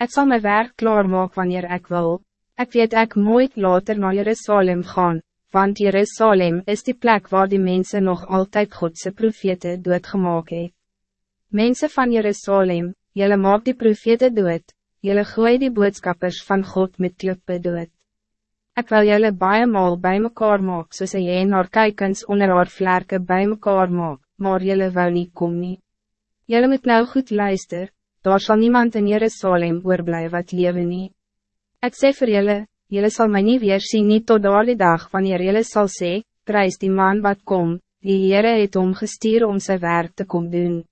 Ik zal mijn werk klaarmaken wanneer ik wil. Ik weet ik nooit later naar Jerusalem gaan, want Jerusalem is die plek waar die mensen nog altijd Godse profete doodgemaak het. Mensen van Jerusalem, jullie maak die profete dood, jullie gooi die boodskappers van God met klippe dood. Ik wil jullie baie maal bij mekaar maak, soos jy naar kijkens onder haar vlerke bij mekaar maak, maar jullie wil niet kom nie. Jullie moet nou goed luister, daar zal niemand in Jerusalem oorblij wat leven nie. Ik zeg voor jullie, jullie zal mij niet weer zien niet tot die dag wanneer jullie zal zeggen, prijs die man wat kom, die Heere het omgestuur om zijn werk te komen doen.